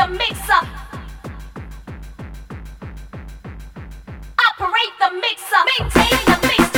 the mixer. Operate the mixer. Maintain the mixer.